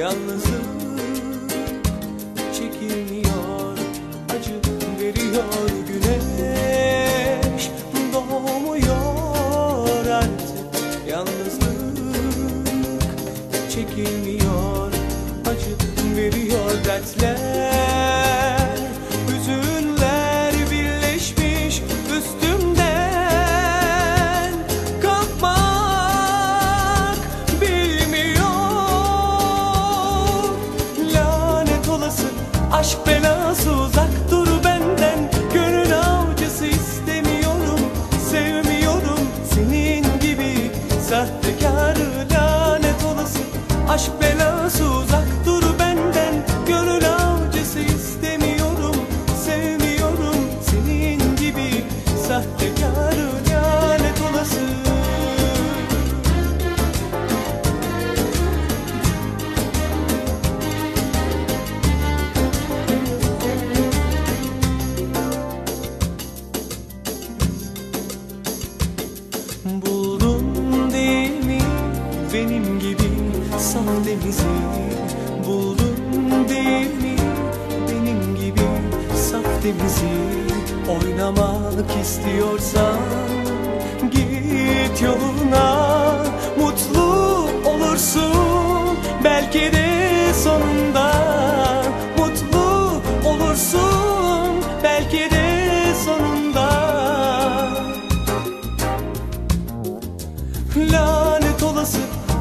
Yalnızlık çekilmiyor Acı veriyor güneş. Doğmuyor artık Yalnızlık çekilmiyor Acı veriyor dertler aşk Buldun değil mi? Benim gibi sahtemizi Buldun değil mi? Benim gibi sahtemizi Oynamak istiyorsan git yoluna. Mutlu olursun. Belki de sonunda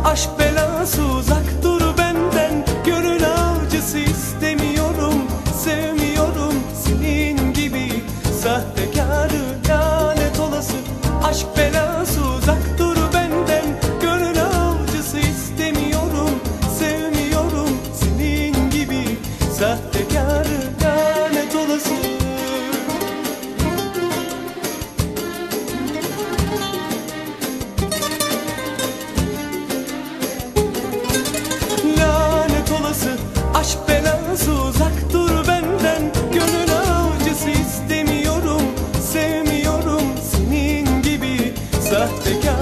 aşk belası uzak sahtekar